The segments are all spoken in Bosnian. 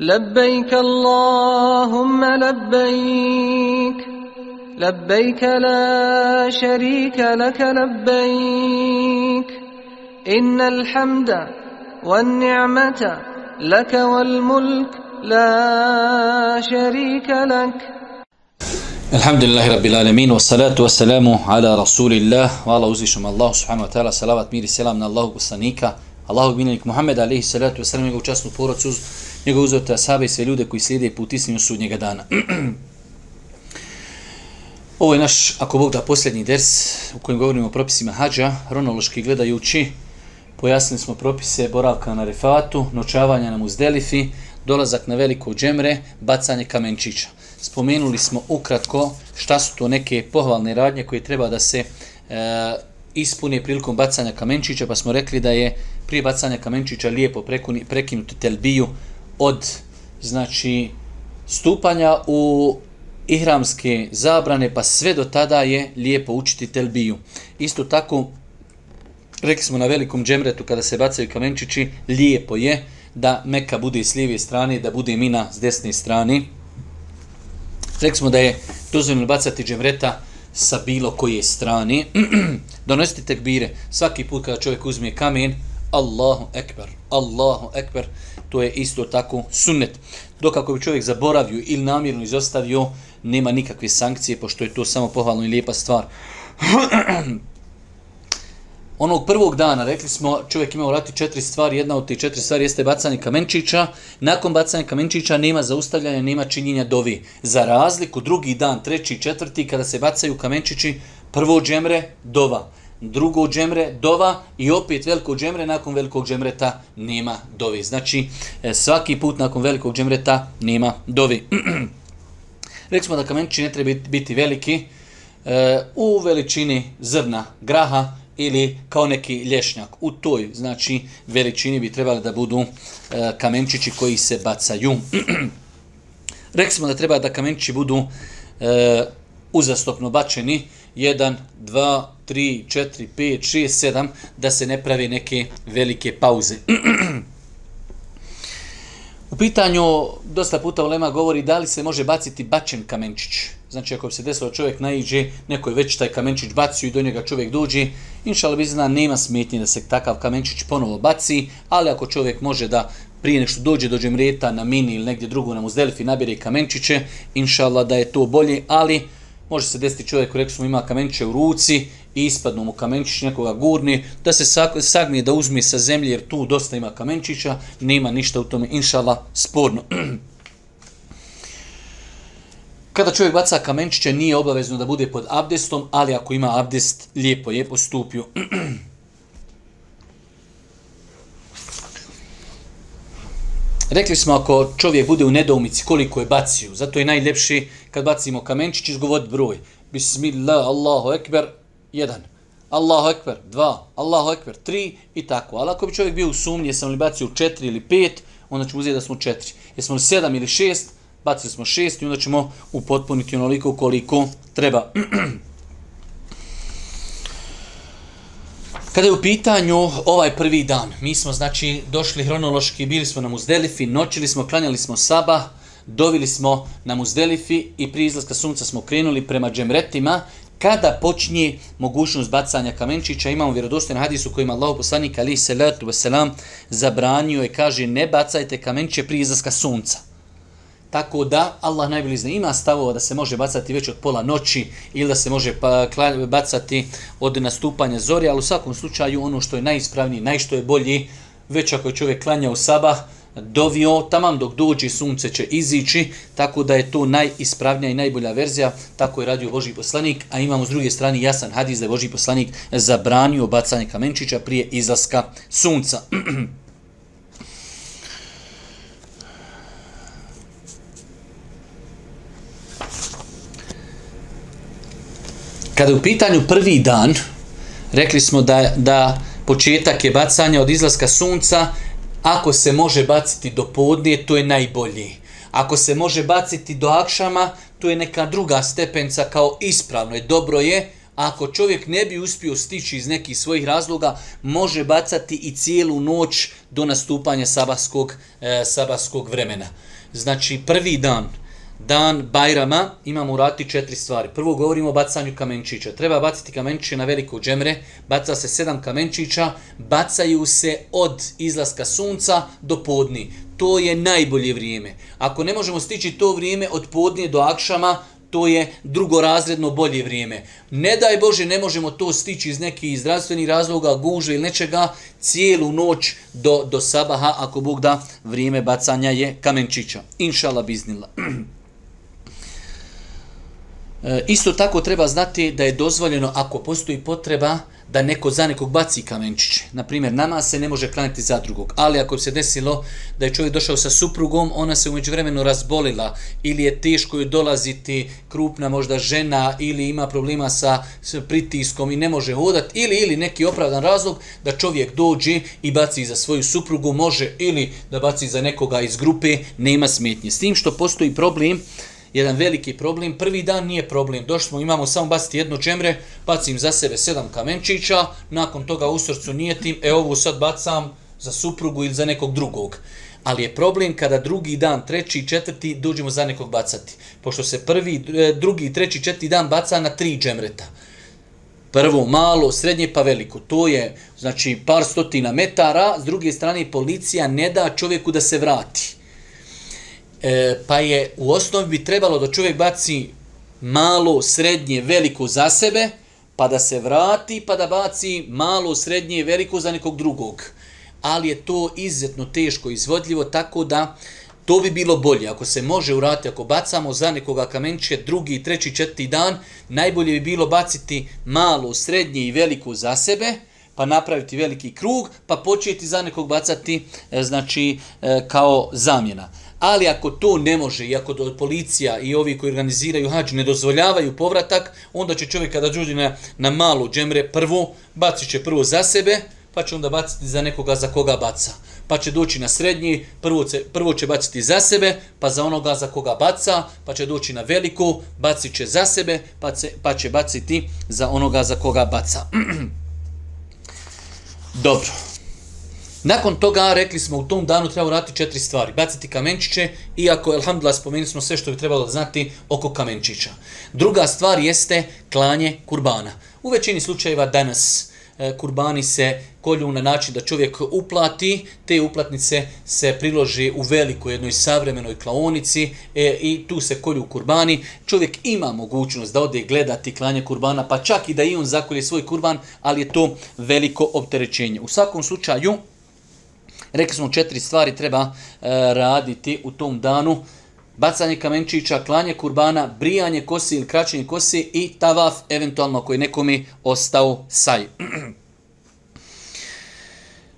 لبيك اللهم لبيك لبيك لا شريك لك لبيك. إن الحمد والنعمة لك والملك لا شريك لك. الحمد لله رب العالمين والصلاة والسلام على رسول الله وعلى uzvišom Allah subhanahu wa ta'ala salavat mir i selam na Allahu Allahog minenik Muhammed alaihi salatu vesselam njegovu časnu porodcu njegovu uzorte asabe i sve ljude koji slijede put istinu sudnjega dana Ovo je naš, ako Bog da, posljednji ders u kojem govorimo o propisima hađa, hronološki gledajući. Pojasnili smo propise boravka na refatu, noćavanja na muzdelifi, dolazak na veliko džemre, bacanje kamenčića. Spomenuli smo ukratko šta su to neke pohvalne radnje koje treba da se e, ispune prilikom bacanja kamenčića, pa smo rekli da je prije bacanja kamenčića lijepo prekinuti telbiju od znači stupanja u ihramske zabrane, pa sve do tada je lijepo učiti telbiju. Isto tako, rekli smo na velikom džemretu kada se bacaju kamenčići, lijepo je da Meka bude s lijeve strane, da bude Mina s desne strane. Rekli smo da je dozvoljeno bacati džemreta sa bilo koje strane. Donosite tekbire. Svaki put kada čovjek uzme kamen, Allahu ekber, Allahu ekber, to je isto tako sunnet. Dok ako bi čovjek zaboravio ili namjerno izostavio, nema nikakve sankcije, pošto je to samo pohvalno i lijepa stvar. Onog prvog dana, rekli smo, čovjek ima urati četiri stvari, jedna od tih četiri stvari jeste bacanje kamenčića. Nakon bacanja kamenčića nema zaustavljanja, nema činjenja dovi. Za razliku, drugi dan, treći, četvrti, kada se bacaju kamenčići, prvo džemre, dova. Drugo džemre, dova i opet veliko džemre, nakon velikog džemreta nema dovi. Znači, e, svaki put nakon velikog džemreta nema dovi. Rekli smo da kamenčići ne treba biti veliki, e, u veličini zrna graha ili kao neki lješnjak. U toj znači veličini bi trebali da budu e, kamenčići koji se bacaju. Rekli smo da treba da kamenčići budu e, uzastopno bačeni 1, 2, 3, 4, 5, 6, 7, da se ne pravi neke velike pauze. U pitanju, dosta puta Ulema govori da li se može baciti bačen kamenčić. Znači, ako bi se desilo čovjek naiđe, neko je već taj kamenčić bacio i do njega čovjek dođe, inšala bi zna, nema smetnje da se takav kamenčić ponovo baci, ali ako čovjek može da prije nešto dođe do džemreta na mini ili negdje drugo na muzdelifi, nabire kamenčiće, inšala da je to bolje, ali može se desiti čovjek, rekli smo, ima kamenčiće u ruci i ispadnu mu kamenčić nekoga gurni, da se sagne da uzme sa zemlje, jer tu dosta ima kamenčića, nema ništa u tome, inšala, sporno. Kada čovjek baca kamenčiće, nije obavezno da bude pod abdestom, ali ako ima abdest, lijepo je postupio. Rekli smo ako čovjek bude u nedoumici koliko je bacio, zato je najljepši kad bacimo kamenčić izgovoriti broj. Bismillah, Allahu Ekber, jedan. Allahu Ekber, dva. Allahu Ekber, tri i tako. Ali ako bi čovjek bio u sumnji, jesam li bacio četiri ili pet, onda ćemo uzeti da smo četiri. Jesmo li sedam ili šest, bacili smo šest i onda ćemo upotpuniti onoliko koliko treba. Kada je u pitanju ovaj prvi dan, mi smo znači došli hronološki, bili smo na Muzdelifi, noćili smo, klanjali smo Saba, dovili smo na Muzdelifi i prije izlaska sunca smo krenuli prema džemretima. Kada počinje mogućnost bacanja kamenčića, imamo vjerodostojan hadis u kojima Allah poslanik ali se letu veselam zabranio i kaže ne bacajte kamenčiće prije izlaska sunca. Tako da, Allah najbolji zna, ima stavova da se može bacati već od pola noći ili da se može pa, bacati od nastupanja zori, ali u svakom slučaju ono što je najispravniji, najšto je bolji, već ako je čovjek klanja u sabah, dovio tamam dok dođe sunce će izići, tako da je to najispravnija i najbolja verzija, tako je radio Boži poslanik, a imamo s druge strane jasan hadis da je Boži poslanik zabranio bacanje kamenčića prije izlaska sunca. Kada je u pitanju prvi dan, rekli smo da, da početak je bacanje od izlaska sunca, ako se može baciti do podnije, to je najbolji. Ako se može baciti do akšama, to je neka druga stepenca kao ispravno je, dobro je, ako čovjek ne bi uspio stići iz nekih svojih razloga, može bacati i cijelu noć do nastupanja sabaskog, e, eh, sabaskog vremena. Znači, prvi dan, dan Bajrama, imamo urati četiri stvari. Prvo govorimo o bacanju kamenčića. Treba baciti kamenčiće na veliko džemre, baca se sedam kamenčića, bacaju se od izlaska sunca do podni. To je najbolje vrijeme. Ako ne možemo stići to vrijeme od podnije do akšama, to je drugorazredno bolje vrijeme. Ne daj Bože, ne možemo to stići iz nekih zdravstvenih razloga, guže ili nečega, cijelu noć do, do sabaha, ako Bog da, vrijeme bacanja je kamenčića. Inšala biznila. E, isto tako treba znati da je dozvoljeno ako postoji potreba da neko za nekog baci kamenčiće. Naprimjer, nama se ne može klaniti za drugog, ali ako se desilo da je čovjek došao sa suprugom, ona se umeđu vremenu razbolila ili je teško joj dolaziti krupna možda žena ili ima problema sa pritiskom i ne može hodati ili ili neki opravdan razlog da čovjek dođe i baci za svoju suprugu, može ili da baci za nekoga iz grupe, nema smetnje. S tim što postoji problem, jedan veliki problem. Prvi dan nije problem. Došli smo, imamo samo baciti jedno čemre, bacim za sebe sedam kamenčića, nakon toga u srcu nijetim, e ovu sad bacam za suprugu ili za nekog drugog. Ali je problem kada drugi dan, treći, četvrti, dođemo za nekog bacati. Pošto se prvi, e, drugi, treći, četvrti dan baca na tri džemreta. Prvo malo, srednje pa veliko. To je znači par stotina metara. S druge strane, policija ne da čovjeku da se vrati e, pa je u osnovi bi trebalo da čovjek baci malo, srednje, veliko za sebe, pa da se vrati, pa da baci malo, srednje, veliko za nekog drugog. Ali je to izuzetno teško izvodljivo, tako da to bi bilo bolje. Ako se može urati, ako bacamo za nekoga kamenče drugi, treći, četiri dan, najbolje bi bilo baciti malo, srednje i veliko za sebe, pa napraviti veliki krug, pa početi za nekog bacati e, znači e, kao zamjena. Ali ako to ne može i ako do policija i ovi koji organiziraju hađ ne dozvoljavaju povratak, onda će čovjek kada dođe na, na malu džemre prvo, bacit će prvo za sebe, pa će onda baciti za nekoga za koga baca. Pa će doći na srednji, prvo, će, prvo će baciti za sebe, pa za onoga za koga baca, pa će doći na veliku, bacit će za sebe, pa, će, pa će baciti za onoga za koga baca. Dobro. Nakon toga rekli smo u tom danu treba uraditi četiri stvari. Baciti kamenčiće, iako, alhamdulillah, spomenuli smo sve što bi trebalo znati oko kamenčića. Druga stvar jeste klanje kurbana. U većini slučajeva danas e, kurbani se kolju na način da čovjek uplati, te uplatnice se priloži u velikoj jednoj savremenoj klaonici e, i tu se kolju kurbani. Čovjek ima mogućnost da ode gledati klanje kurbana, pa čak i da i on zakolje svoj kurban, ali je to veliko opterećenje. U svakom slučaju, Rekli smo četiri stvari treba e, raditi u tom danu. Bacanje kamenčića, klanje kurbana, brijanje kosi ili kraćenje kosi i tavaf, eventualno koji nekome ostao saj.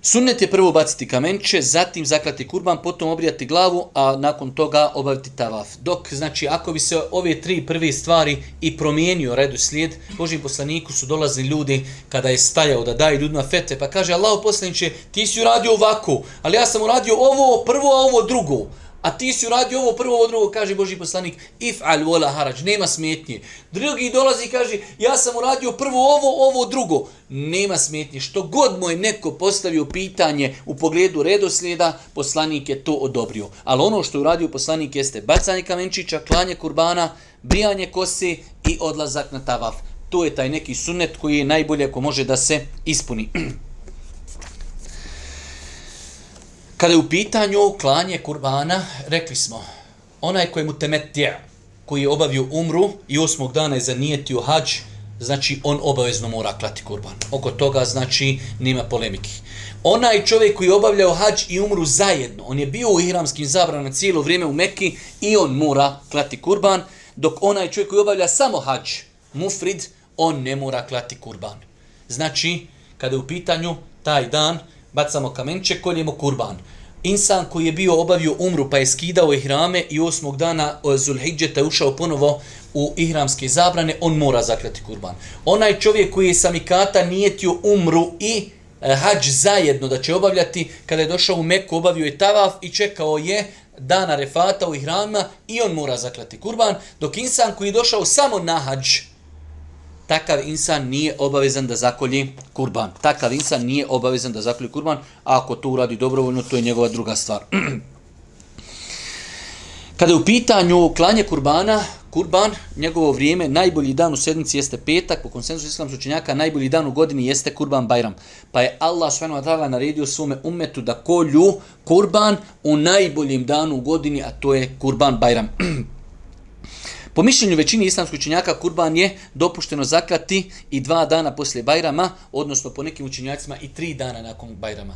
Sunnet je prvo baciti kamenče, zatim zaklati kurban, potom obrijati glavu, a nakon toga obaviti tavaf. Dok, znači, ako bi se ove tri prve stvari i promijenio redu slijed, Božim poslaniku su dolazili ljudi kada je stajao da daje ljudima fete, pa kaže, Allah poslaniče, ti si uradio ovako, ali ja sam uradio ovo prvo, a ovo drugo. A ti si uradio ovo prvo, ovo drugo, kaže Boži poslanik, if al wala harač, nema smetnje. Drugi dolazi i kaže, ja sam uradio prvo ovo, ovo drugo, nema smetnje. Što god mu je neko postavio pitanje u pogledu redoslijeda, poslanik je to odobrio. Ali ono što je uradio poslanik jeste bacanje kamenčića, klanje kurbana, brijanje kose i odlazak na tavaf. To je taj neki sunet koji je najbolje ako može da se ispuni. Kada je u pitanju klanje kurbana, rekli smo, onaj koji mu temetija, koji je obavio umru i osmog dana je zanijetio hađ, znači on obavezno mora klati kurban. Oko toga znači nima polemiki. Onaj čovjek koji je obavljao hađ i umru zajedno, on je bio u ihramskim zabranama cijelo vrijeme u Mekki i on mora klati kurban, dok onaj čovjek koji obavlja samo hađ, mufrid, on ne mora klati kurban. Znači, kada je u pitanju taj dan, bacamo kamenče, koljemo kurban. Insan koji je bio obavio umru pa je skidao ihrame i osmog dana e, Zulhidžeta ušao ponovo u ihramske zabrane, on mora zaklati kurban. Onaj čovjek koji je samikata nijetio umru i e, hađ zajedno da će obavljati, kada je došao u Meku, obavio je tavaf i čekao je dana refata u ihramima i on mora zaklati kurban, dok insan koji je došao samo na hađ, takav insan nije obavezan da zakolji kurban. Takav insan nije obavezan da zakolji kurban, a ako to uradi dobrovoljno, to je njegova druga stvar. Kada je u pitanju klanje kurbana, kurban, njegovo vrijeme, najbolji dan u sedmici jeste petak, po konsensu islamskog učenjaka, najbolji dan u godini jeste kurban Bajram. Pa je Allah sve naredio svome umetu da kolju kurban u najboljim danu u godini, a to je kurban Bajram. Po mišljenju većini islamskih učenjaka, kurban je dopušteno zaklati i dva dana poslije Bajrama, odnosno po nekim učenjacima i tri dana nakon Bajrama.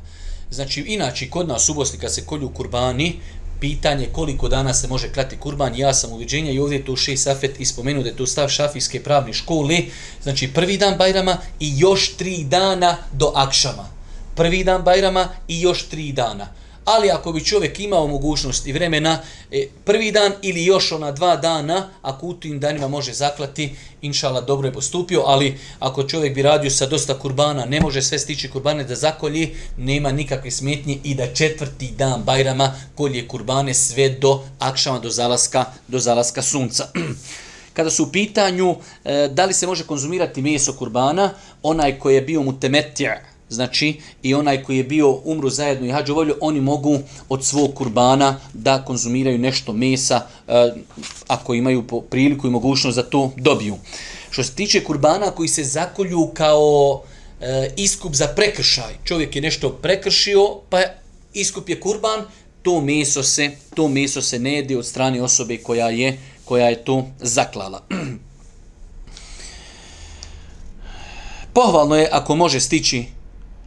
Znači, inače, kod nas u Bosni, kad se kolju kurbani, pitanje koliko dana se može klati kurban, ja sam uviđenja i ovdje je to šej safet ispomenu da je to stav šafijske pravne škole, znači prvi dan Bajrama i još tri dana do Akšama. Prvi dan Bajrama i još tri dana ali ako bi čovjek imao mogućnost i vremena e, prvi dan ili još ona dva dana, ako u tim danima može zaklati, inšala dobro je postupio, ali ako čovjek bi radio sa dosta kurbana, ne može sve stići kurbane da zakolji, nema nikakve smetnje i da četvrti dan Bajrama kolje kurbane sve do akšama, do zalaska, do zalaska sunca. Kada su u pitanju e, da li se može konzumirati meso kurbana, onaj koji je bio mu temetija, znači i onaj koji je bio umru zajedno i hađu volju, oni mogu od svog kurbana da konzumiraju nešto mesa e, ako imaju priliku i mogućnost da to dobiju. Što se tiče kurbana koji se zakolju kao e, iskup za prekršaj, čovjek je nešto prekršio, pa iskup je kurban, to meso se, to meso se ne jede od strane osobe koja je koja je to zaklala. Pohvalno je ako može stići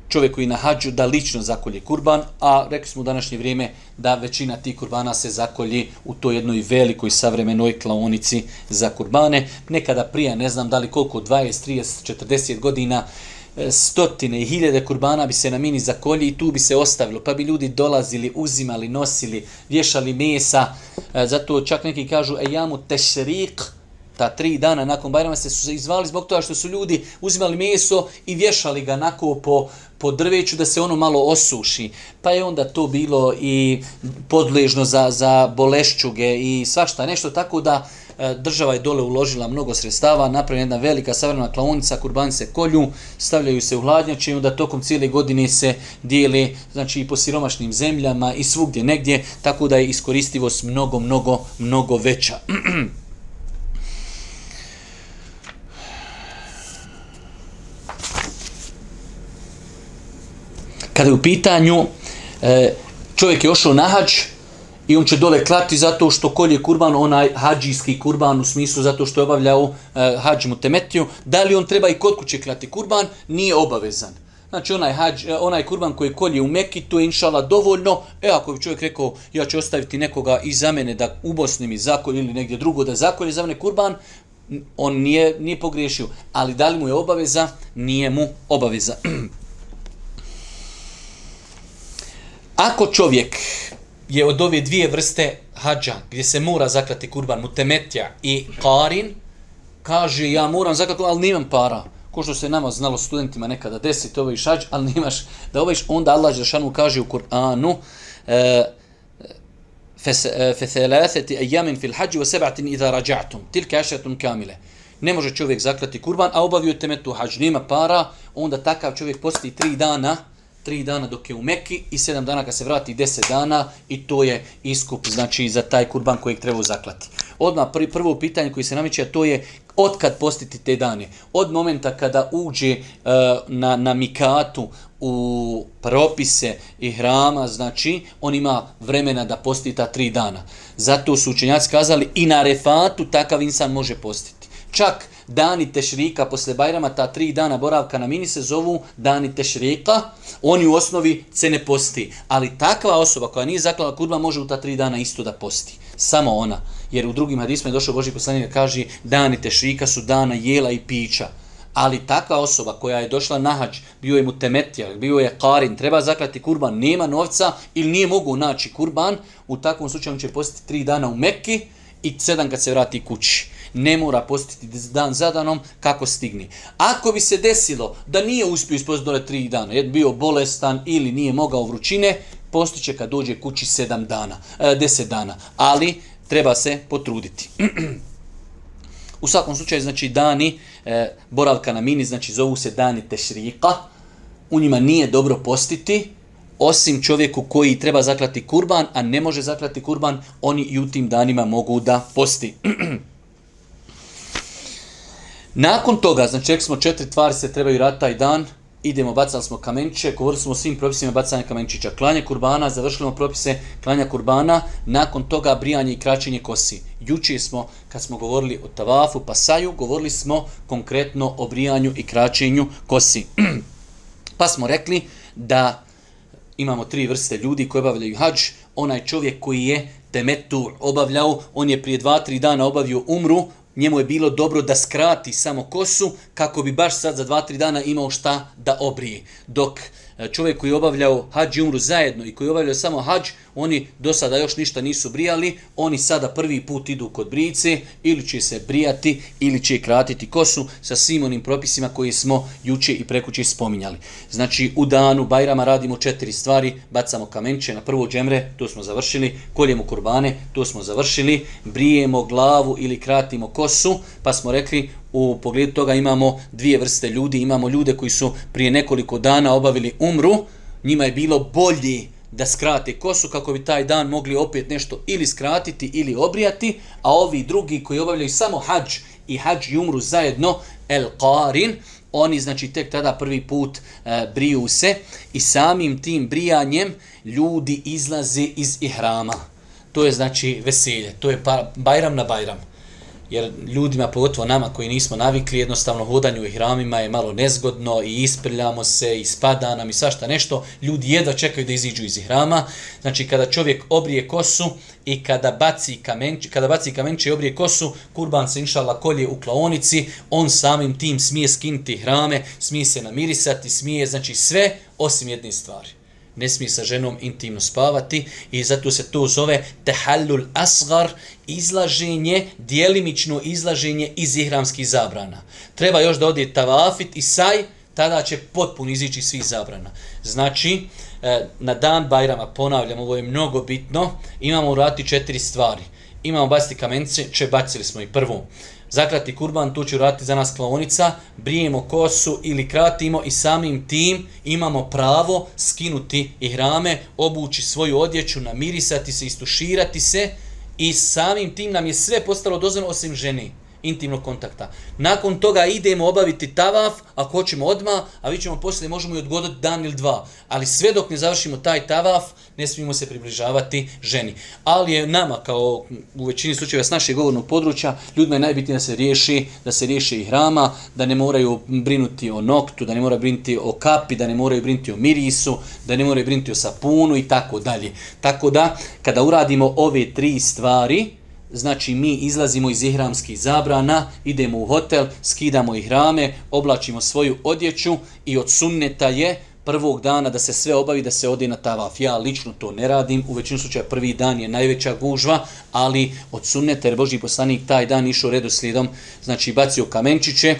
čovjek koji na hađu da lično zakolje kurban, a rekli smo u današnje vrijeme da većina tih kurbana se zakolji u toj jednoj velikoj savremenoj klaonici za kurbane. Nekada prije, ne znam da li koliko, 20, 30, 40 godina, e, stotine i hiljade kurbana bi se na mini zakolji i tu bi se ostavilo, pa bi ljudi dolazili, uzimali, nosili, vješali mesa, e, zato čak neki kažu, e jamu tešrik, ta tri dana nakon Bajrama se su izvali zbog toga što su ljudi uzimali meso i vješali ga nako po, po drveću da se ono malo osuši. Pa je onda to bilo i podležno za, za bolešćuge i svašta nešto tako da e, država je dole uložila mnogo sredstava, napravljena jedna velika savremena klaonica, kurban se kolju, stavljaju se u hladnjače i onda tokom cijele godine se dijeli znači, i po siromašnim zemljama i svugdje negdje, tako da je iskoristivost mnogo, mnogo, mnogo veća. kada je u pitanju e, čovjek je ošao na hađ i on će dole klati zato što kolje kurban, onaj hađijski kurban u smislu zato što je obavljao e, hađ mu temetiju, da li on treba i kod kuće klati kurban, nije obavezan. Znači onaj, hađ, e, onaj kurban koji kolje u Meki, to je inšala dovoljno. E ako bi čovjek rekao ja ću ostaviti nekoga iza mene da u Bosni mi zakolje ili negdje drugo da zakolje za mene kurban, on nije, nije pogriješio. Ali da li mu je obaveza? Nije mu obaveza. Ako čovjek je od ove dvije vrste hađa, gdje se mora zaklati kurban, mutemetja i karin, kaže ja moram zaklati, ali nimam para. Ko što se nama znalo studentima nekada desiti ovaj šađ, ali nimaš da ovaj onda Allah Žešanu kaže u Kur'anu فَثَلَاثَةِ أَيَّامٍ فِي الْحَجِّ وَسَبَعْتٍ إِذَا رَجَعْتُمْ تِلْكَ أَشَتٌ كَامِلَ Ne može čovjek zaklati kurban, a obavio temetu hađ, nema para, onda takav čovjek posti tri dana, tri dana dok je u Meki i sedam dana kad se vrati deset dana i to je iskup znači za taj kurban kojeg treba zaklati. Odmah prvi, prvo pitanje koji se namiče to je od kad postiti te dane. Od momenta kada uđe uh, na, na Mikatu u propise i hrama, znači on ima vremena da posti ta tri dana. Zato su učenjaci kazali i na refatu takav insan može postiti. Čak dani tešrika posle Bajrama, ta tri dana boravka na mini se zovu dani tešrika, oni u osnovi se ne posti. Ali takva osoba koja nije zaklala kurba može u ta tri dana isto da posti. Samo ona. Jer u drugim hadisma je došao Boži poslanik da kaže dani tešrika su dana jela i pića. Ali takva osoba koja je došla na hađ, bio je mu temetija, bio je karin, treba zaklati kurban, nema novca ili nije mogu naći kurban, u takvom slučaju on će postiti tri dana u Mekki i sedam kad se vrati kući ne mora postiti dan za danom kako stigni. Ako bi se desilo da nije uspio ispostiti dole tri dana, jer bio bolestan ili nije mogao vrućine, postiće kad dođe kući sedam dana, e, deset dana. Ali treba se potruditi. U svakom slučaju, znači, dani e, boravka na mini, znači, zovu se dani tešrika, u njima nije dobro postiti, osim čovjeku koji treba zaklati kurban, a ne može zaklati kurban, oni i u tim danima mogu da posti. Nakon toga, znači rekli smo četiri tvari se trebaju raditi taj dan, idemo, bacali smo kamenče, govorili smo o svim propisima bacanja kamenčića. klanje kurbana, završili smo propise klanja kurbana, nakon toga brijanje i kraćenje kosi. Juče smo, kad smo govorili o tavafu, pasaju, govorili smo konkretno o brijanju i kraćenju kosi. pa smo rekli da imamo tri vrste ljudi koji obavljaju hađ. Onaj čovjek koji je temetu obavljao, on je prije dva, tri dana obavio umru, njemu je bilo dobro da skrati samo kosu kako bi baš sad za dva, tri dana imao šta da obrije. Dok e, čovjek koji je obavljao hađ i umru zajedno i koji je obavljao samo hađ, oni do sada još ništa nisu brijali, oni sada prvi put idu kod brice ili će se brijati ili će kratiti kosu sa svim onim propisima koje smo juče i prekuće spominjali. Znači u danu Bajrama radimo četiri stvari, bacamo kamenče na prvo džemre, to smo završili, koljemo kurbane, to smo završili, brijemo glavu ili kratimo kosu, pa smo rekli u pogledu toga imamo dvije vrste ljudi. Imamo ljude koji su prije nekoliko dana obavili umru, njima je bilo bolji da skrate kosu kako bi taj dan mogli opet nešto ili skratiti ili obrijati, a ovi drugi koji obavljaju samo hađ i hađ i umru zajedno, el qarin, oni znači tek tada prvi put e, briju se i samim tim brijanjem ljudi izlaze iz ihrama. To je znači veselje, to je pa, bajram na bajram jer ljudima, pogotovo nama koji nismo navikli, jednostavno hodanje u hramima je malo nezgodno i isprljamo se i spada nam i svašta nešto. Ljudi jedva čekaju da iziđu iz hrama. Znači, kada čovjek obrije kosu i kada baci kamenče, kada baci kamenče i obrije kosu, kurban se inšala kolje u klaonici, on samim tim smije skinuti hrame, smije se namirisati, smije, znači sve osim jedne stvari ne smije sa ženom intimno spavati i zato se to zove tehallul asgar, izlaženje, dijelimično izlaženje iz ihramskih zabrana. Treba još da ode tavafit i saj, tada će potpuno izići svih zabrana. Znači, e, na dan Bajrama, ponavljam, ovo je mnogo bitno, imamo urati četiri stvari. Imamo baciti kamence, če bacili smo i prvu zaklati kurban, tu će urati za nas klaonica, brijemo kosu ili kratimo i samim tim imamo pravo skinuti i hrame, obući svoju odjeću, namirisati se, istuširati se i samim tim nam je sve postalo dozvoljeno osim ženi intimnog kontakta. Nakon toga idemo obaviti tavaf, ako hoćemo odma, a vi ćemo poslije, možemo i odgodati dan ili dva. Ali sve dok ne završimo taj tavaf, ne smijemo se približavati ženi. Ali je nama, kao u većini slučajeva s našeg govornog područja, ljudima je najbitnije da se riješi, da se riješi i hrama, da ne moraju brinuti o noktu, da ne moraju brinuti o kapi, da ne moraju brinuti o mirisu, da ne moraju brinuti o sapunu i tako dalje. Tako da, kada uradimo ove tri stvari, znači mi izlazimo iz ihramskih zabrana, idemo u hotel, skidamo ihrame, oblačimo svoju odjeću i od sunneta je prvog dana da se sve obavi da se ode na tavaf. Ja lično to ne radim, u većinu slučaja prvi dan je najveća gužva, ali od sunneta jer Boži poslanik taj dan išao redu slijedom, znači bacio kamenčiće, e,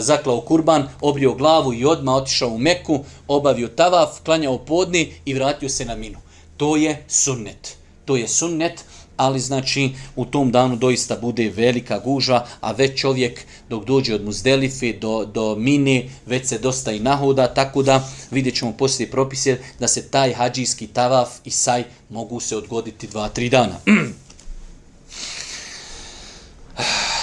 zaklao kurban, obrio glavu i odma otišao u Meku, obavio tavaf, klanjao podni i vratio se na minu. To je sunnet. To je sunnet ali znači u tom danu doista bude velika gužva, a već čovjek dok dođe od Muzdelife do, do Mine, već se dosta i nahoda, tako da vidjet ćemo poslije propise da se taj hađijski tavaf i saj mogu se odgoditi dva, tri dana.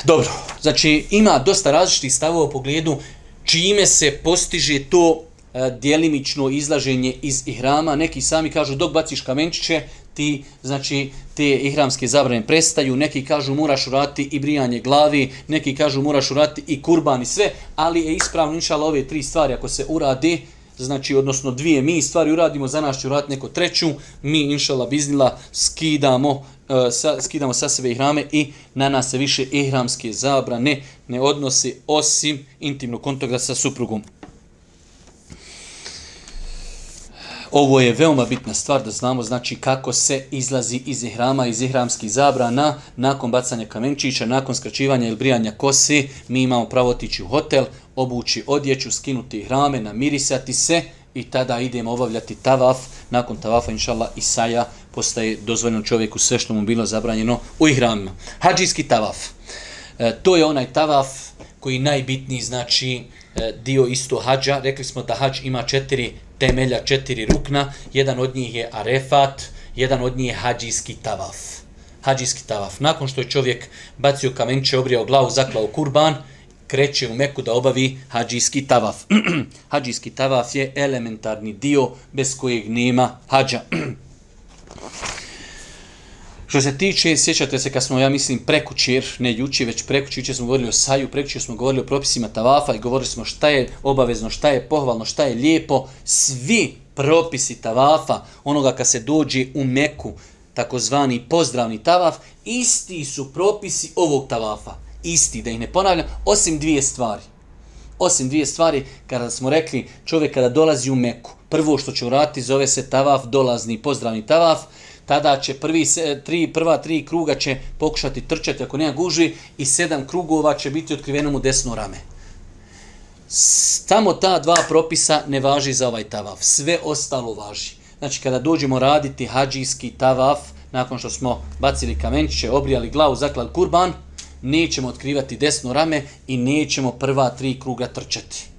Dobro, znači ima dosta različitih stavova u pogledu čime se postiže to e, dijelimično izlaženje iz ihrama. Neki sami kažu dok baciš kamenčiće, ti, znači, te ihramske zabrane prestaju, neki kažu moraš urati i brijanje glavi, neki kažu moraš urati i kurban i sve, ali je ispravno inšala ove tri stvari, ako se uradi, znači, odnosno dvije mi stvari uradimo, za nas će urati neko treću, mi inšala biznila skidamo, e, sa, skidamo sa sebe ihrame i na nas se više ihramske zabrane ne odnosi osim intimnog kontakta sa suprugom. Ovo je veoma bitna stvar da znamo znači kako se izlazi iz ihrama, iz ihramskih zabrana, nakon bacanja kamenčića, nakon skraćivanja ili brijanja kose, mi imamo pravo otići u hotel, obući odjeću, skinuti ihrame, namirisati se i tada idemo obavljati tavaf. Nakon tavafa, inšallah, Isaja postaje dozvoljeno čovjeku sve što mu bilo zabranjeno u ihramima. Hadžijski tavaf. E, to je onaj tavaf koji najbitniji znači e, dio isto hađa. Rekli smo da hađ ima četiri temelja, četiri rukna. Jedan od njih je arefat, jedan od njih je hađijski tavaf. Hađijski tavaf. Nakon što je čovjek bacio kamenče, obrijao glavu, zaklao kurban, kreće u Meku da obavi hađijski tavaf. hađijski tavaf je elementarni dio bez kojeg nema hađa. Što se tiče, sjećate se kad smo, ja mislim, prekućer, ne juči, već prekućer, juče smo govorili o saju, prekućer smo govorili o propisima tavafa i govorili smo šta je obavezno, šta je pohvalno, šta je lijepo. Svi propisi tavafa, onoga kad se dođe u Meku, takozvani pozdravni tavaf, isti su propisi ovog tavafa. Isti, da ih ne ponavljam, osim dvije stvari. Osim dvije stvari, kada smo rekli, čovjek kada dolazi u Meku, prvo što će uraditi zove se tavaf, dolazni pozdravni tavaf, tada će prvi tri prva tri kruga će pokušati trčati ako nema guži i sedam krugova će biti otkriveno mu desno rame. Tamo ta dva propisa ne važi za ovaj tavaf, sve ostalo važi. Znači kada dođemo raditi hađijski tavaf, nakon što smo bacili kamenčiće, obrijali glavu, zaklali kurban, nećemo otkrivati desno rame i nećemo prva tri kruga trčati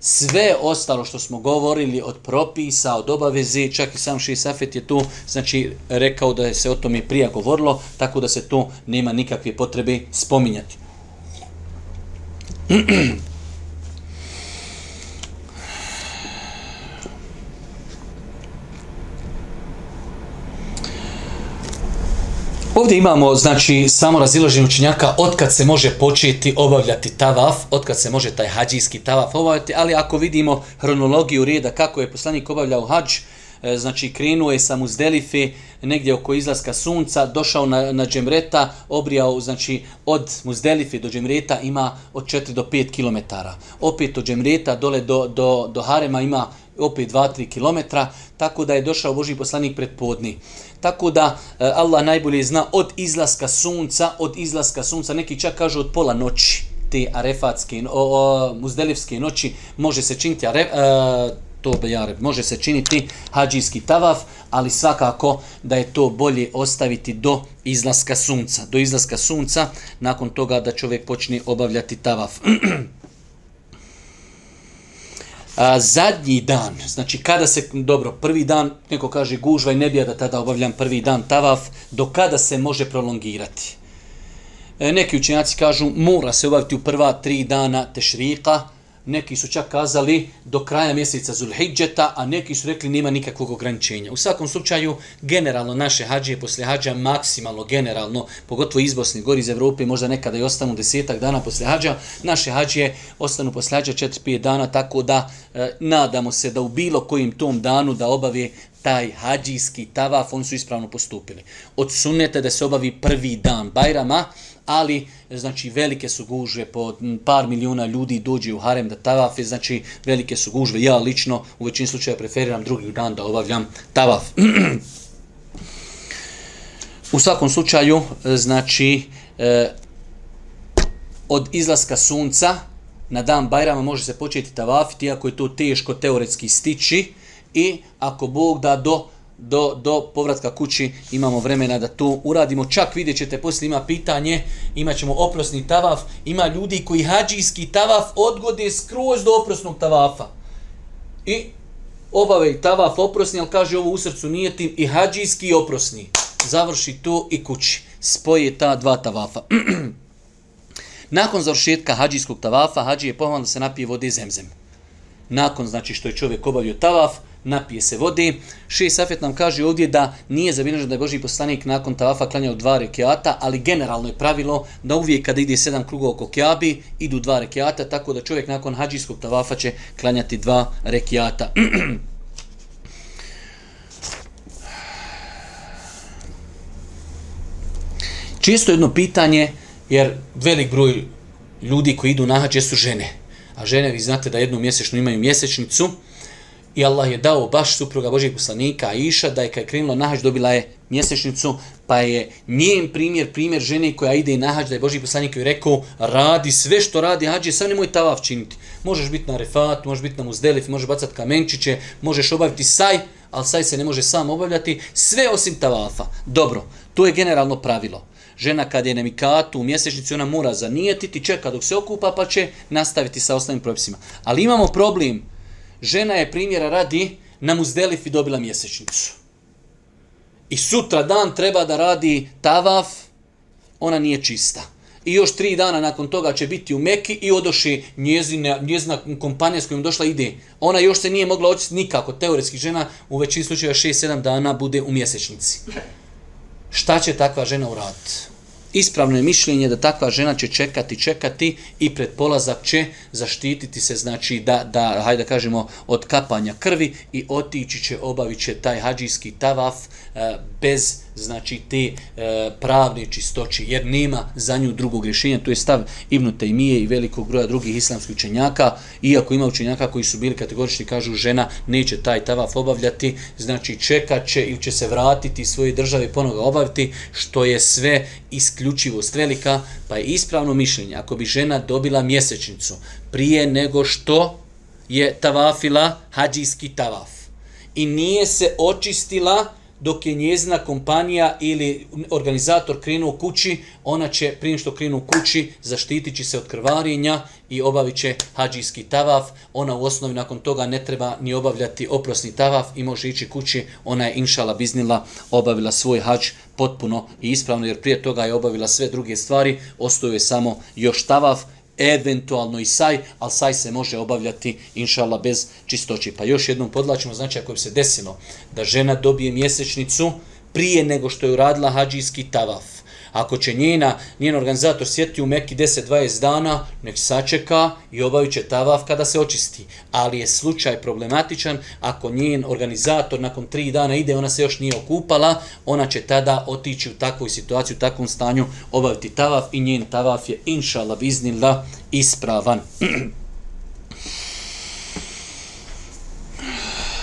sve ostalo što smo govorili od propisa, od obaveze, čak i sam Šisafet je tu, znači rekao da je se o tome prija govorilo, tako da se tu nema nikakve potrebe spominjati. Ovdje imamo znači samo razilaženje učenjaka od kad se može početi obavljati tavaf, od kad se može taj hađijski tavaf obavljati, ali ako vidimo hronologiju reda kako je poslanik obavljao hađ, e, znači krenuo je sa Muzdelife negdje oko izlaska sunca, došao na, na Džemreta, obrijao, znači od Muzdelife do Džemreta ima od 4 do 5 km. Opet od Džemreta dole do, do, do Harema ima opet 2-3 km, tako da je došao Boži poslanik pred podni. Tako da e, Allah najbolje zna od izlaska sunca, od izlaska sunca, neki čak kažu od pola noći, te arefatske, o, o, muzdelivske noći, može se činiti are, a, e, to bejare, može se činiti hađijski tavaf, ali svakako da je to bolje ostaviti do izlaska sunca. Do izlaska sunca, nakon toga da čovjek počne obavljati tavaf. a, zadnji dan, znači kada se, dobro, prvi dan, neko kaže gužva i ne bija da tada obavljam prvi dan tavaf, do kada se može prolongirati? E, neki učenjaci kažu mora se obaviti u prva tri dana tešrika, neki su čak kazali do kraja mjeseca Zulhidžeta, a neki su rekli nema nikakvog ograničenja. U svakom slučaju, generalno naše hađije posle hađa, maksimalno generalno, pogotovo iz Bosne, gori iz Evrope, možda nekada i ostanu desetak dana posle hađa, naše hađije ostanu posle hađa 4-5 dana, tako da e, nadamo se da u bilo kojim tom danu da obave taj hađijski tavaf, on su ispravno postupili. Od sunnete da se obavi prvi dan Bajrama, ali znači velike su gužve po par miliona ljudi dođe u harem da tavafe, znači velike su gužve. Ja lično u većini slučaja preferiram drugi dan da obavljam tavaf. u svakom slučaju, znači e, od izlaska sunca na dan Bajrama može se početi tavafiti, iako je to teško teoretski stići i ako Bog da do do, do povratka kući imamo vremena da to uradimo. Čak vidjet ćete, poslije ima pitanje, imat ćemo oprosni tavaf. Ima ljudi koji hađijski tavaf odgode skroz do oprosnog tavafa. I obave i tavaf oprosni, ali kaže ovo u srcu nije tim i hađijski i oprosni. Završi to i kući. Spoje ta dva tavafa. Nakon završetka hađijskog tavafa, hađi je pohvalno da se napije vode zemzem. Nakon, znači, što je čovjek obavio tavaf, napije se vode. Še Safet nam kaže ovdje da nije zabilježeno da je Boži poslanik nakon tavafa klanjao dva rekiata, ali generalno je pravilo da uvijek kada ide sedam krugova oko kjabi, idu dva rekiata, tako da čovjek nakon hađijskog tavafa će klanjati dva rekiata. Čisto jedno pitanje, jer velik broj ljudi koji idu na hađe su žene. A žene, vi znate da jednu mjesečno imaju mjesečnicu, I Allah je dao baš supruga Božijeg poslanika Aisha da je kad je krenula na hađ dobila je mjesečnicu, pa je njen primjer, primjer žene koja ide na hađ, da je Božih poslanik joj rekao radi sve što radi hađe, sam nemoj tavaf činiti. Možeš biti na refat, možeš biti na muzdelif, možeš bacati kamenčiće, možeš obaviti saj, ali saj se ne može sam obavljati, sve osim tavafa. Dobro, to je generalno pravilo. Žena kad je na mikatu u mjesečnici, ona mora zanijetiti, čeka dok se okupa, pa će nastaviti sa ostalim propisima. Ali imamo problem. Žena je primjera radi na muzdelifi dobila mjesečnicu. I sutra dan treba da radi tavaf, ona nije čista i još tri dana nakon toga će biti u Meki i odoši njezina, njezina kompanija s kojom došla ide. Ona još se nije mogla očistiti nikako. Teoretski žena u većini slučajeva 6-7 dana bude u mjesečnici. Šta će takva žena uraditi? Ispravno je mišljenje da takva žena će čekati, čekati i pred polazak će zaštititi se, znači da, da hajde da kažemo, od kapanja krvi i otići će, obavit će taj hađijski tavaf e, bez znači te e, pravne čistoći, jer nema za nju drugog rješenja. To je stav Ibnu Tejmije i velikog broja drugih islamskih učenjaka, iako ima učenjaka koji su bili kategorični, kažu žena neće taj tavaf obavljati, znači čekat će ili će se vratiti svoje države ponoga obaviti, što je sve isključivost velika, pa je ispravno mišljenje, ako bi žena dobila mjesečnicu prije nego što je tavafila hađijski tavaf i nije se očistila dok je njezina kompanija ili organizator krenuo kući, ona će prije što krenu kući zaštitit se od krvarinja i obavit će hađijski tavaf. Ona u osnovi nakon toga ne treba ni obavljati oprosni tavaf i može ići kući. Ona je inšala biznila obavila svoj hađ potpuno i ispravno jer prije toga je obavila sve druge stvari. ostaje je samo još tavaf eventualno i saj, ali saj se može obavljati, inšala, bez čistoći. Pa još jednom podlačimo, znači ako bi se desilo da žena dobije mjesečnicu prije nego što je uradila hađijski tavaf, Ako će njena, njen organizator sjeti u Mekki 10-20 dana, nek sačeka i obavit će tavaf kada se očisti. Ali je slučaj problematičan ako njen organizator nakon 3 dana ide, ona se još nije okupala, ona će tada otići u takvoj situaciji, u takvom stanju, obaviti tavaf i njen tavaf je inšala Allah ispravan.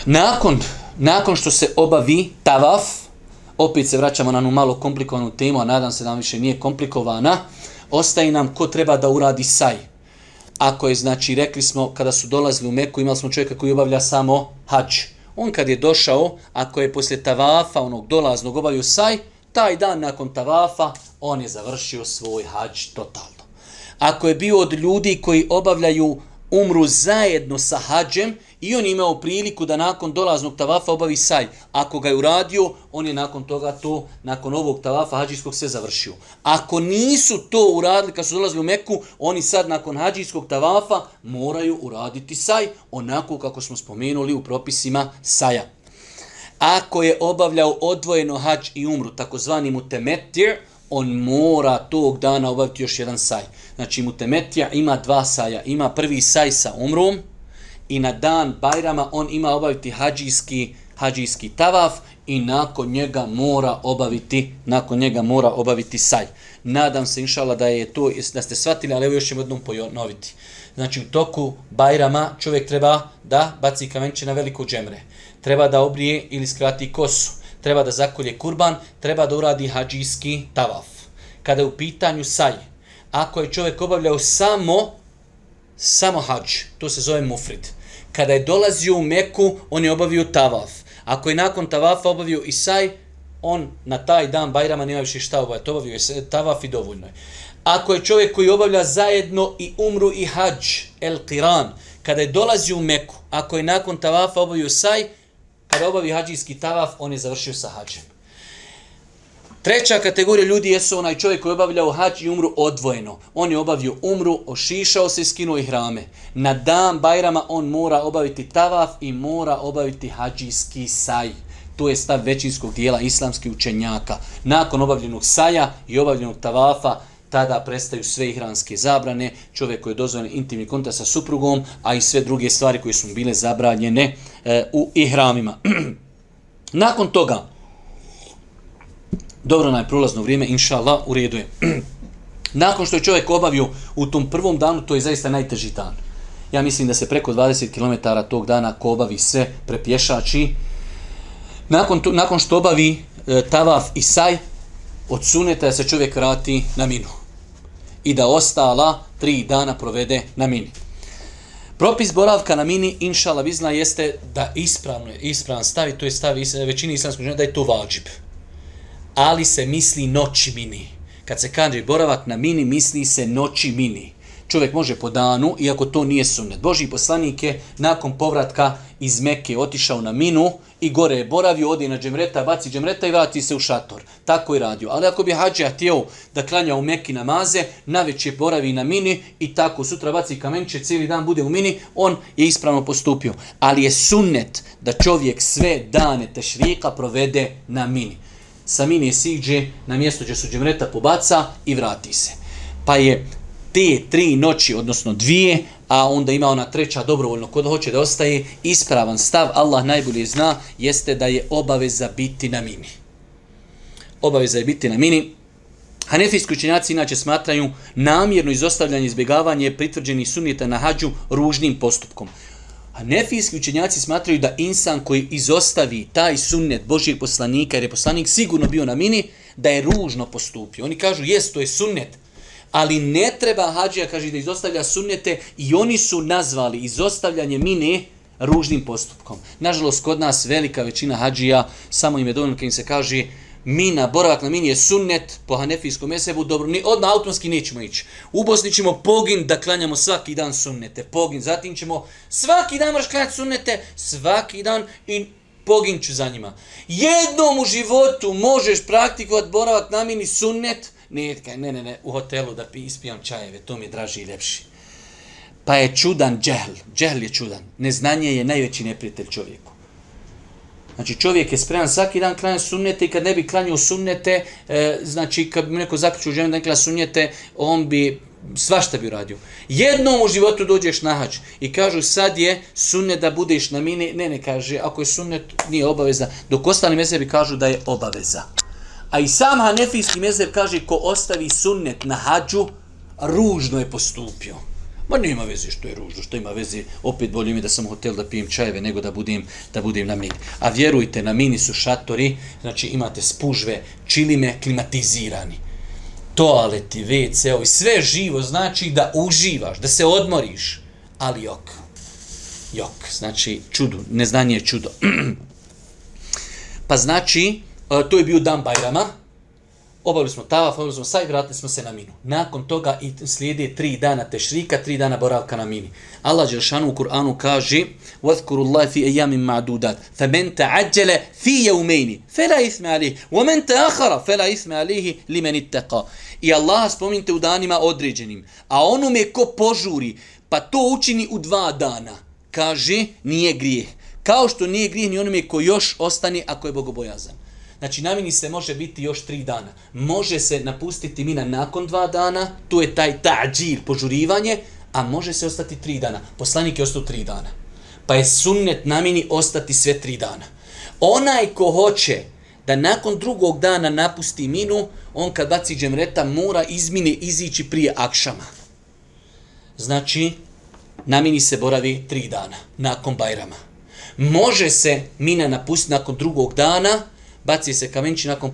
nakon, nakon što se obavi tavaf, opet se vraćamo na onu malo komplikovanu temu, a nadam se da više nije komplikovana, ostaje nam ko treba da uradi saj. Ako je, znači, rekli smo, kada su dolazili u Meku, imali smo čovjeka koji obavlja samo hač. On kad je došao, ako je poslije tavafa, onog dolaznog, obavio saj, taj dan nakon tavafa, on je završio svoj hač totalno. Ako je bio od ljudi koji obavljaju umru zajedno sa hađem i on imao priliku da nakon dolaznog tavafa obavi saj. Ako ga je uradio, on je nakon toga to, nakon ovog tavafa hađijskog se završio. Ako nisu to uradili kad su dolazili u Meku, oni sad nakon hađijskog tavafa moraju uraditi saj, onako kako smo spomenuli u propisima saja. Ako je obavljao odvojeno hađ i umru, takozvani mutemetir, on mora tog dana obaviti još jedan saj. Znači mutemetija ima dva saja. Ima prvi saj sa umrom i na dan Bajrama on ima obaviti hađijski, hađijski tavaf i nakon njega mora obaviti nakon njega mora obaviti saj. Nadam se inšala da je to da ste shvatili, ali evo još ćemo jednom ponoviti. Znači u toku Bajrama čovjek treba da baci kamenče na veliko džemre. Treba da obrije ili skrati kosu treba da zakolje kurban, treba da uradi hađijski tavaf. Kada je u pitanju saj, ako je čovjek obavljao samo, samo hađ, to se zove mufrid. Kada je dolazio u Meku, on je obavio tavaf. Ako je nakon tavafa obavio i saj, on na taj dan Bajrama nema više šta obavio, obavio je tavaf i dovoljno je. Ako je čovjek koji obavlja zajedno i umru i hađ, el qiran, kada je dolazio u Meku, ako je nakon tavafa obavio saj, kada obavi hađijski tavaf, on je završio sa hađem. Treća kategorija ljudi jesu onaj čovjek koji obavljao hađ i umru odvojeno. On je obavio umru, ošišao se i skinuo ih rame. Na dan Bajrama on mora obaviti tavaf i mora obaviti hađijski saj. To je stav većinskog dijela islamskih učenjaka. Nakon obavljenog saja i obavljenog tavafa, tada prestaju sve ihranske zabrane, čovjek koji je dozvoljen intimni kontakt sa suprugom, a i sve druge stvari koje su bile zabranjene e, u ihramima. Nakon toga, dobro na je prolazno vrijeme, inša Allah, u redu je. Nakon što je čovjek obavio u tom prvom danu, to je zaista najteži dan. Ja mislim da se preko 20 km tog dana ko obavi sve prepješači, nakon, to, nakon što obavi e, tavaf i saj, od suneta se čovjek vrati na minu i da ostala tri dana provede na mini. Propis boravka na mini, inšala vizna, jeste da ispravno je, ispravan stavi, to je stavi većini islamskog žena, da je to vađib. Ali se misli noći mini. Kad se kaže boravak na mini, misli se noći mini čovjek može po danu, iako to nije sunnet. Boži poslanik je nakon povratka iz Mekke otišao na minu i gore je boravio, odi na džemreta, baci džemreta i vrati se u šator. Tako je radio. Ali ako bi hađa htio da klanja u Mekki namaze, naveće boravi na mini i tako sutra baci kamenče, cijeli dan bude u mini, on je ispravno postupio. Ali je sunnet da čovjek sve dane tešrika provede na mini. Sa mini siđe na mjesto gdje su džemreta pobaca i vrati se. Pa je te tri noći, odnosno dvije, a onda ima ona treća dobrovoljno, kod hoće da ostaje, ispravan stav, Allah najbolje zna, jeste da je obaveza biti na mini. Obaveza je biti na mini. Hanefijski učenjaci inače smatraju namjerno izostavljanje izbjegavanje pritvrđenih sunnjeta na hađu ružnim postupkom. Hanefijski učenjaci smatraju da insan koji izostavi taj sunnet Božijeg poslanika, jer je poslanik sigurno bio na mini, da je ružno postupio. Oni kažu, jes, to je sunnet, ali ne treba hađija, kaže, da izostavlja sunnete i oni su nazvali izostavljanje mine ružnim postupkom. Nažalost, kod nas velika većina hađija, samo im je dovoljno kad im se kaže mina, boravak na mini je sunnet po hanefijskom mesebu, dobro, ni, odmah automatski nećemo ići. U Bosni ćemo pogin da klanjamo svaki dan sunnete, pogin, zatim ćemo svaki dan moraš klanjati sunnete, svaki dan i pogin ću za njima. Jednom u životu možeš praktikovati boravak na mini sunnet, Ne, ne, ne, ne, u hotelu da pi, ispijam čajeve, to mi je draži i ljepši. Pa je čudan džehl, džehl je čudan. Neznanje je najveći neprijatelj čovjeku. Znači čovjek je spreman svaki dan klanja sunnete i kad ne bi klanjao sunnete, e, znači kad bi neko zaključio ženu da ne klanja sunnete, on bi svašta bi uradio. Jednom u životu dođeš na hač i kažu sad je sunnet da budeš na mini, ne ne kaže, ako je sunnet nije obaveza, dok ostali mezebi kažu da je obaveza. A i sam Hanefijski mezeb kaže ko ostavi sunnet na hađu, ružno je postupio. Ma nema veze što je ružno, što ima veze, opet bolje mi da sam u hotel da pijem čajeve nego da budem, da budem na mini. A vjerujte, na mini su šatori, znači imate spužve, čilime, klimatizirani. Toaleti, WC, i sve živo znači da uživaš, da se odmoriš, ali jok. Jok, znači čudo, neznanje je čudo. pa znači, e, to je bio dan Bajrama, obavili smo tavaf, obavili smo saj, vratili smo se na minu. Nakon toga i slijede tri dana tešrika, tri dana boravka na mini. Allah Đelšanu u Kur'anu kaže وَذْكُرُ اللَّهِ فِي أَيَّامٍ مَعْدُودَاتٍ فَمَنْ تَعَجَّلَ فِي يَوْمَيْنِ فَلَا إِثْمَ عَلِيهِ وَمَنْ تَأَخَرَ فَلَا إِثْمَ عَلِيهِ لِمَنِ اتَّقَى I Allah spominjte u danima određenim. A onome ko požuri, pa to učini u dva dana, kaže, nije grijeh. Kao što nije grijeh ni onome ko još ostane ako je bogobojazan. Znači, namini se može biti još tri dana. Može se napustiti mina nakon dva dana, tu je taj ta'đir, požurivanje, a može se ostati tri dana. Poslanik je ostao tri dana. Pa je sunnet namini ostati sve tri dana. Onaj ko hoće da nakon drugog dana napusti minu, on kad baci džemreta mora izmine izići prije akšama. Znači, namini se boravi tri dana nakon bajrama. Može se mina napustiti nakon drugog dana, baci se kamenči nakon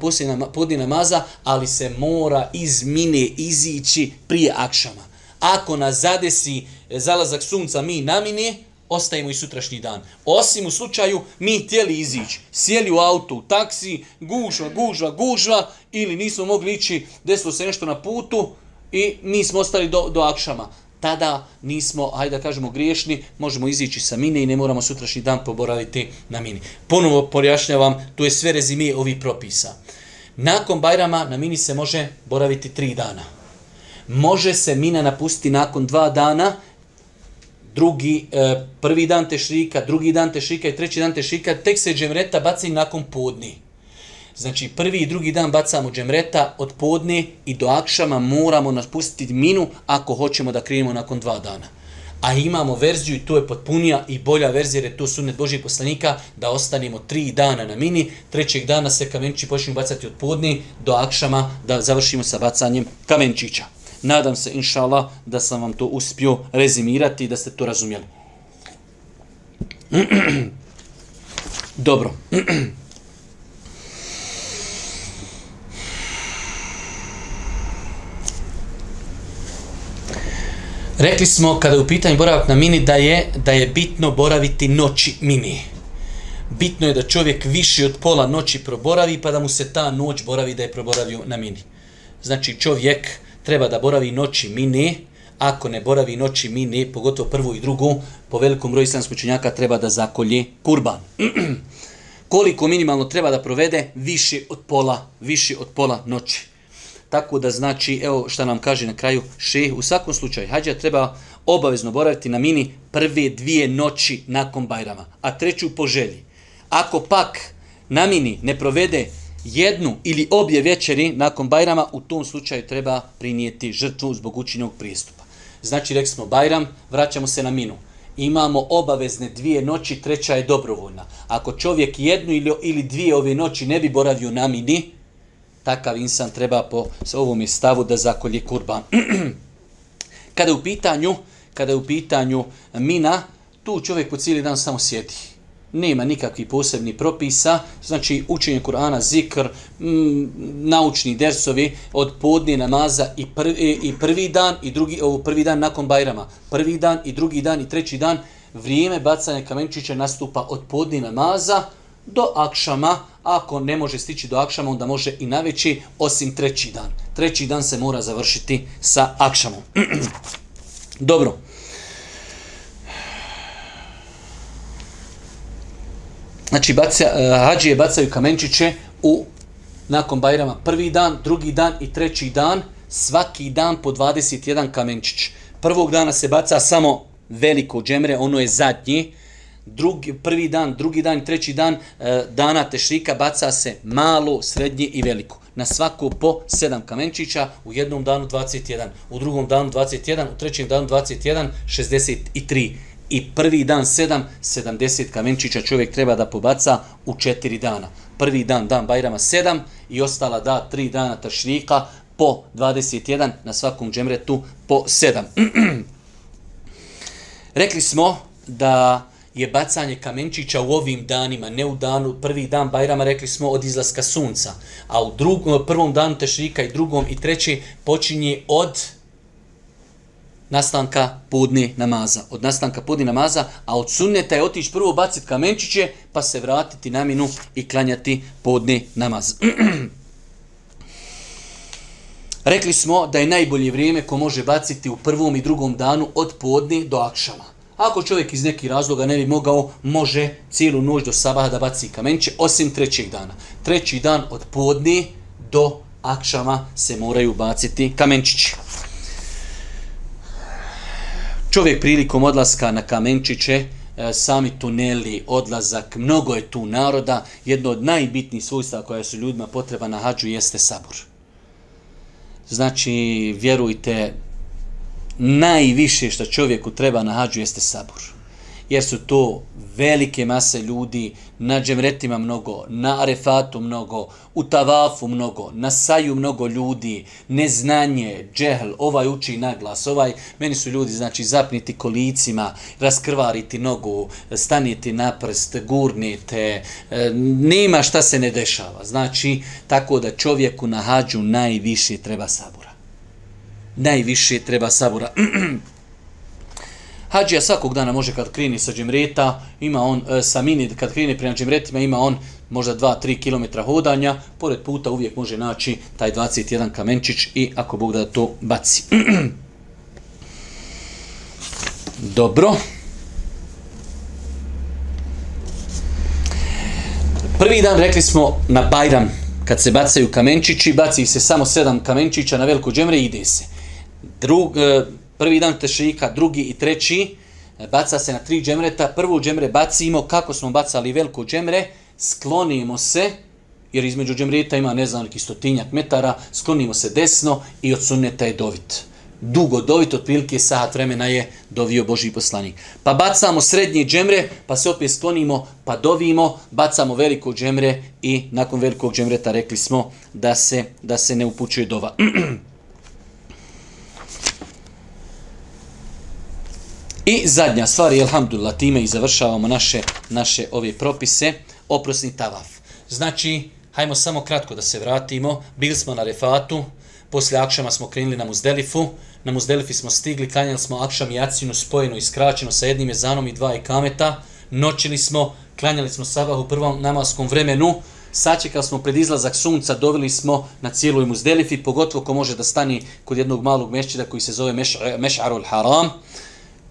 podne namaza, ali se mora iz mine izići prije akšama. Ako nas zadesi e, zalazak sunca mi na mine, ostajemo i sutrašnji dan. Osim u slučaju mi htjeli izići, sjeli u auto, u taksi, gužva, gužva, gužva, ili nismo mogli ići, desilo se nešto na putu i nismo ostali do, do akšama tada nismo, hajde da kažemo, griješni, možemo izići sa mine i ne moramo sutrašnji dan poboraviti na mini. Ponovo porjašnjavam, tu je sve rezime ovih propisa. Nakon Bajrama na mini se može boraviti tri dana. Može se mina napustiti nakon dva dana, drugi, e, prvi dan tešrika, drugi dan tešrika i treći dan tešrika, tek se džemreta baci nakon podni. Znači, prvi i drugi dan bacamo džemreta od podne i do akšama moramo naspustiti minu ako hoćemo da krenemo nakon dva dana. A imamo verziju i to je potpunija i bolja verzija jer je to sunnet Božih poslanika da ostanemo tri dana na mini, trećeg dana se kamenčići počinju bacati od podne do akšama da završimo sa bacanjem kamenčića. Nadam se, inša Allah, da sam vam to uspio rezimirati i da ste to razumjeli. Dobro. Rekli smo kada je u pitanju boravak na mini da je da je bitno boraviti noći mini. Bitno je da čovjek više od pola noći proboravi pa da mu se ta noć boravi da je proboravio na mini. Znači čovjek treba da boravi noći mini, ako ne boravi noći mini, pogotovo prvu i drugu, po velikom broju islamskog učenjaka treba da zakolje kurban. Koliko minimalno treba da provede? Više od pola, više od pola noći. Tako da znači, evo šta nam kaže na kraju šeh, u svakom slučaju hađa treba obavezno boraviti na mini prve dvije noći nakon Bajrama, a treću po želji. Ako pak na mini ne provede jednu ili obje večeri nakon Bajrama, u tom slučaju treba prinijeti žrtvu zbog učinjog prijestupa. Znači, rekli smo Bajram, vraćamo se na minu. Imamo obavezne dvije noći, treća je dobrovoljna. Ako čovjek jednu ili, ili dvije ove noći ne bi boravio na mini, takav insan treba po ovom stavu da zakolje kurban. kada je u pitanju, kada je u pitanju mina, tu čovjek po cijeli dan samo sjedi. Nema nikakvih posebnih propisa, znači učenje Kur'ana, zikr, m, naučni dersovi od podnije namaza i prvi, e, i prvi dan i drugi ovo prvi dan nakon Bajrama. Prvi dan i drugi dan i treći dan vrijeme bacanja kamenčića nastupa od podnije namaza do akšama, ako ne može stići do akšama, onda može i naveći, osim treći dan. Treći dan se mora završiti sa akšamom. Dobro. Znači, baca, uh, hađije bacaju kamenčiće u, nakon Bajrama, prvi dan, drugi dan i treći dan, svaki dan po 21 kamenčić. Prvog dana se baca samo veliko džemre, ono je zadnji, drugi, prvi dan, drugi dan i treći dan e, dana tešrika baca se malo, srednje i veliko. Na svako po 7 kamenčića, u jednom danu 21, u drugom danu 21, u trećem danu 21, 63. I prvi dan 7, 70 kamenčića čovjek treba da pobaca u četiri dana. Prvi dan, dan Bajrama 7 i ostala da 3 dana tešrika po 21, na svakom džemretu po 7. Rekli smo da je bacanje kamenčića u ovim danima, ne u danu, prvi dan Bajrama rekli smo od izlaska sunca, a u drugom, prvom danu Tešrika i drugom i treći počinje od nastanka podne namaza. Od nastanka podne namaza, a od sunneta je otići prvo baciti kamenčiće, pa se vratiti na minu i klanjati podne namaz. Rekli smo da je najbolje vrijeme ko može baciti u prvom i drugom danu od podne do akšama. Ako čovjek iz nekih razloga ne bi mogao, može cijelu noć do sabaha da baci kamenče, osim trećeg dana. Treći dan od podni do akšama se moraju baciti kamenčići. Čovjek prilikom odlaska na kamenčiće, e, sami tuneli, odlazak, mnogo je tu naroda. Jedno od najbitnijih svojstva koja su ljudima potreba na hađu jeste sabor. Znači, vjerujte, najviše što čovjeku treba na hađu jeste sabur. Jer su to velike mase ljudi, na džemretima mnogo, na arefatu mnogo, u tavafu mnogo, na saju mnogo ljudi, neznanje, džehl, ovaj uči naglas, ovaj, meni su ljudi, znači, zapniti kolicima, raskrvariti nogu, staniti na prst, gurnite, e, nema šta se ne dešava. Znači, tako da čovjeku na hađu najviše treba sabor najviše treba sabura. Hadžija svakog dana može kad krini sa džemreta, ima on e, sa mini, kad krini prema džemretima, ima on možda 2-3 km hodanja, pored puta uvijek može naći taj 21 kamenčić i ako Bog da to baci. Dobro. Prvi dan rekli smo na Bajram, kad se bacaju kamenčići, baci se samo sedam kamenčića na veliku džemre i ide se drug, e, prvi dan tešrika, drugi i treći, e, baca se na tri džemreta, prvu džemre bacimo, kako smo bacali veliko džemre, sklonimo se, jer između džemreta ima, ne znam, neki stotinjak metara, sklonimo se desno i od sunneta je dovit. Dugo dovit, otprilike sahat vremena je dovio Boži poslanik. Pa bacamo srednje džemre, pa se opet sklonimo, pa dovimo, bacamo veliko džemre i nakon velikog džemreta rekli smo da se, da se ne upućuje dova. I zadnja stvar, alhamdulillah, time i završavamo naše, naše ove propise, oprosni tavaf. Znači, hajmo samo kratko da se vratimo. Bili smo na Refatu, poslije Akšama smo krenuli na Muzdelifu, na Muzdelifi smo stigli, klanjali smo Akšam i Jacinu spojeno i skraćeno sa jednim jezanom i dva ikameta, noćili smo, klanjali smo sabah u prvom namaskom vremenu, sačekali smo pred izlazak sunca, doveli smo na cijelu Muzdelifi, pogotovo ko može da stani kod jednog malog mešćida koji se zove Meš'arul Haram,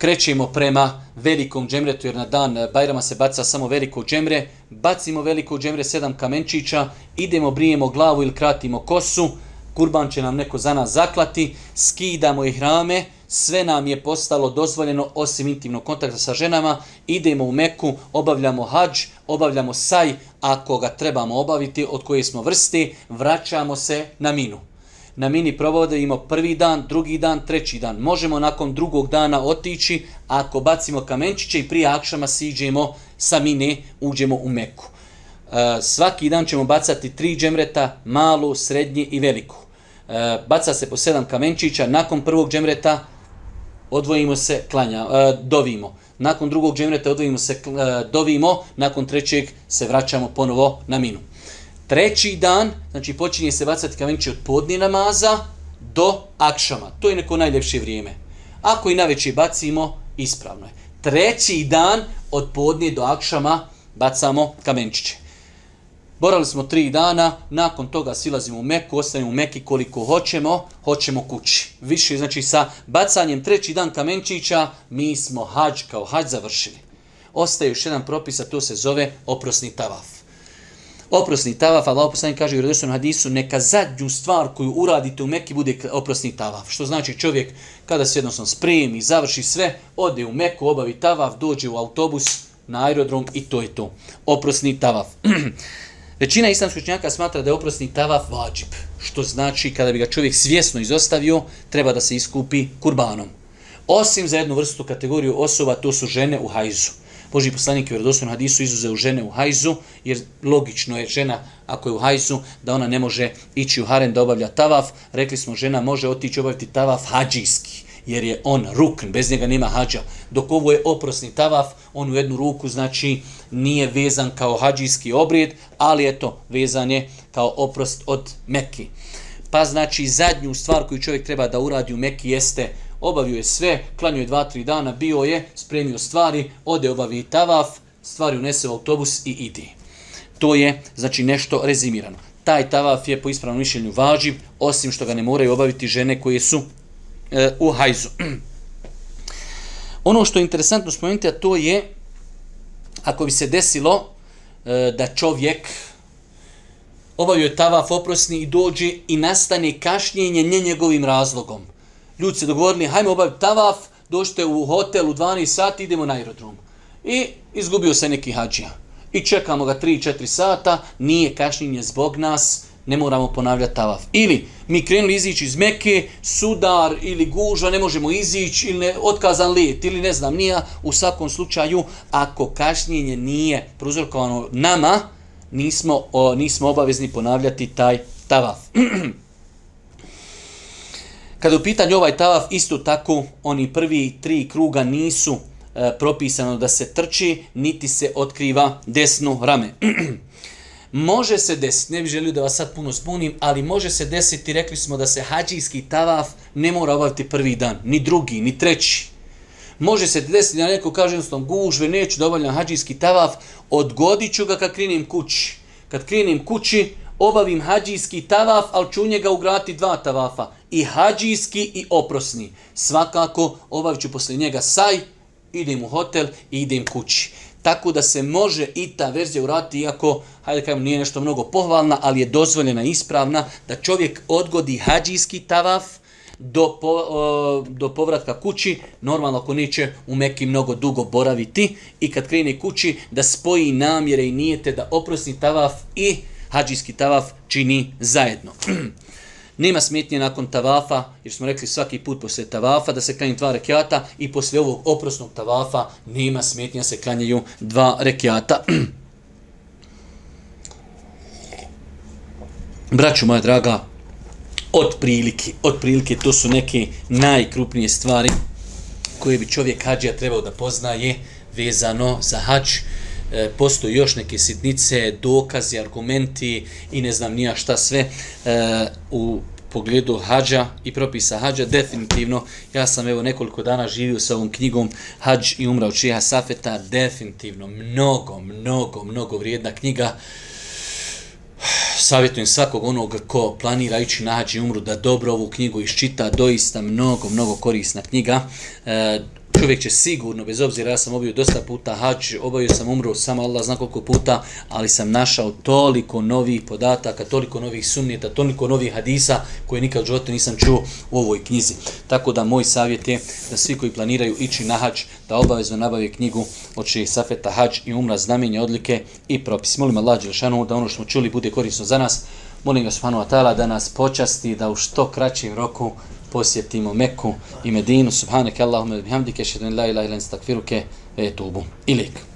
krećemo prema velikom džemretu, jer na dan eh, Bajrama se baca samo veliko džemre, bacimo veliko džemre, sedam kamenčića, idemo, brijemo glavu ili kratimo kosu, kurban će nam neko za nas zaklati, skidamo ih rame, sve nam je postalo dozvoljeno osim intimnog kontakta sa ženama, idemo u Meku, obavljamo hađ, obavljamo saj, ako ga trebamo obaviti, od koje smo vrsti, vraćamo se na minu. Na mini provodimo prvi dan, drugi dan, treći dan. Možemo nakon drugog dana otići ako bacimo kamenčiće i prije akšama siđemo sa mine, uđemo u Meku. E, svaki dan ćemo bacati tri džemreta, malu, srednji i veliku. E, baca se po sedam kamenčića, nakon prvog džemreta odvojimo se, klanja, e, dovimo. Nakon drugog džemreta odvojimo se, e, dovimo, nakon trećeg se vraćamo ponovo na minu. Treći dan, znači počinje se bacati kamenčići od podni namaza do akšama. To je neko najljepše vrijeme. Ako i na veći bacimo, ispravno je. Treći dan od podnije do akšama bacamo kamenčiće. Borali smo tri dana, nakon toga silazimo u Meku, ostavimo u Meki koliko hoćemo, hoćemo kući. Više, znači sa bacanjem treći dan kamenčića, mi smo hađ kao hađ završili. Ostaje još jedan propis, a to se zove oprosni tavaf. Oprosni tavaf, Allah poslanik kaže u redosnom hadisu, neka zadnju stvar koju uradite u Mekki bude oprosni tavaf. Što znači čovjek kada se jednostavno spremi, završi sve, ode u Meku, obavi tavaf, dođe u autobus, na aerodrom i to je to. Oprosni tavaf. Većina islamskih učenjaka smatra da je oprosni tavaf vađib, što znači kada bi ga čovjek svjesno izostavio, treba da se iskupi kurbanom. Osim za jednu vrstu kategoriju osoba, to su žene u hajzu. Boži poslanik je u hadisu izuzeo žene u hajzu, jer logično je žena, ako je u hajzu, da ona ne može ići u harem da obavlja tavaf. Rekli smo, žena može otići obaviti tavaf hađijski jer je on rukn, bez njega nema hađa. Dok ovo je oprosni tavaf, on u jednu ruku znači nije vezan kao hađijski obrijed, ali eto, vezan je kao oprost od Mekke. Pa znači zadnju stvar koju čovjek treba da uradi u Mekki jeste obavio je sve, klanio je dva, tri dana, bio je, spremio stvari, ode obavi tavaf, stvari unese u autobus i idi. To je znači nešto rezimirano. Taj tavaf je po ispravnom mišljenju važiv, osim što ga ne moraju obaviti žene koje su e, u hajzu. Ono što je interesantno spomenuti, a to je ako bi se desilo e, da čovjek obavio je tavaf oprosni i dođe i nastane kašnjenje nje njegovim razlogom. Ljudi se dogovorili, hajmo obaviti tavaf, došte u hotel u 12 sati, idemo na aerodrom. I izgubio se neki hađija. I čekamo ga 3-4 sata, nije kašnjenje zbog nas, ne moramo ponavljati tavaf. Ili mi krenuli izići iz Mekke, sudar ili gužva, ne možemo izići, ili ne, otkazan let, ili ne znam, nija. U svakom slučaju, ako kašnjenje nije prozorkovano nama, nismo, o, nismo obavezni ponavljati taj tavaf. Kada u pitanju ovaj tavaf, isto tako, oni prvi tri kruga nisu e, propisano da se trči, niti se otkriva desno rame. Može se desiti, ne bih želio da vas sad puno spunim, ali može se desiti, rekli smo da se hađijski tavaf ne mora obaviti prvi dan, ni drugi, ni treći. Može se desiti da neko kaže jednostavno gužve, neću da obavljam hađijski tavaf, odgodit ću ga kad krenim kući. Kad krenim kući, obavim hađijski tavaf, ali ću njega ugrati dva tavafa. I hađijski i oprosni. Svakako obavit ću posle njega saj, idem u hotel i idem kući tako da se može i ta verzija urati, iako, hajde kajem, nije nešto mnogo pohvalna, ali je dozvoljena ispravna, da čovjek odgodi hađijski tavaf do, po, do povratka kući, normalno ako neće u Meki mnogo dugo boraviti, i kad krene kući, da spoji namjere i nijete da oprosni tavaf i hađijski tavaf čini zajedno. Nema smetnje nakon tavafa, jer smo rekli svaki put posle tavafa da se klanju dva rekiata i posle ovog oprosnog tavafa nema smetnje se klanjaju dva rekiata. Braću moja draga, od prilike, od prilike to su neke najkrupnije stvari koje bi čovjek hađija trebao da poznaje vezano za hađ e, postoji još neke sitnice, dokazi, argumenti i ne znam nija šta sve e, u pogledu hađa i propisa hađa, definitivno, ja sam evo nekoliko dana živio sa ovom knjigom Hađ i umra od Čija Safeta, definitivno, mnogo, mnogo, mnogo vrijedna knjiga. Savjetujem svakog onog ko planira ići na hađ i umru da dobro ovu knjigu iščita, doista mnogo, mnogo korisna knjiga. E, čovjek će sigurno, bez obzira, ja sam obio dosta puta hač, obavio sam umru, samo Allah zna koliko puta, ali sam našao toliko novih podataka, toliko novih sunnjeta, toliko novih hadisa koje nikad u životu nisam čuo u ovoj knjizi. Tako da moj savjet je da svi koji planiraju ići na hač, da obavezno nabave knjigu od šeih Safeta hač i umra znamenje odlike i propis. Molim Allah Đelšanu da ono što smo čuli bude korisno za nas. Molim ga Subhanu Atala da nas počasti da u što kraćem roku posjetimo Meku i Medinu. Subhaneke Allahumma bihamdike, šedun la ilaha ilan stakfiruke, etubu ilik.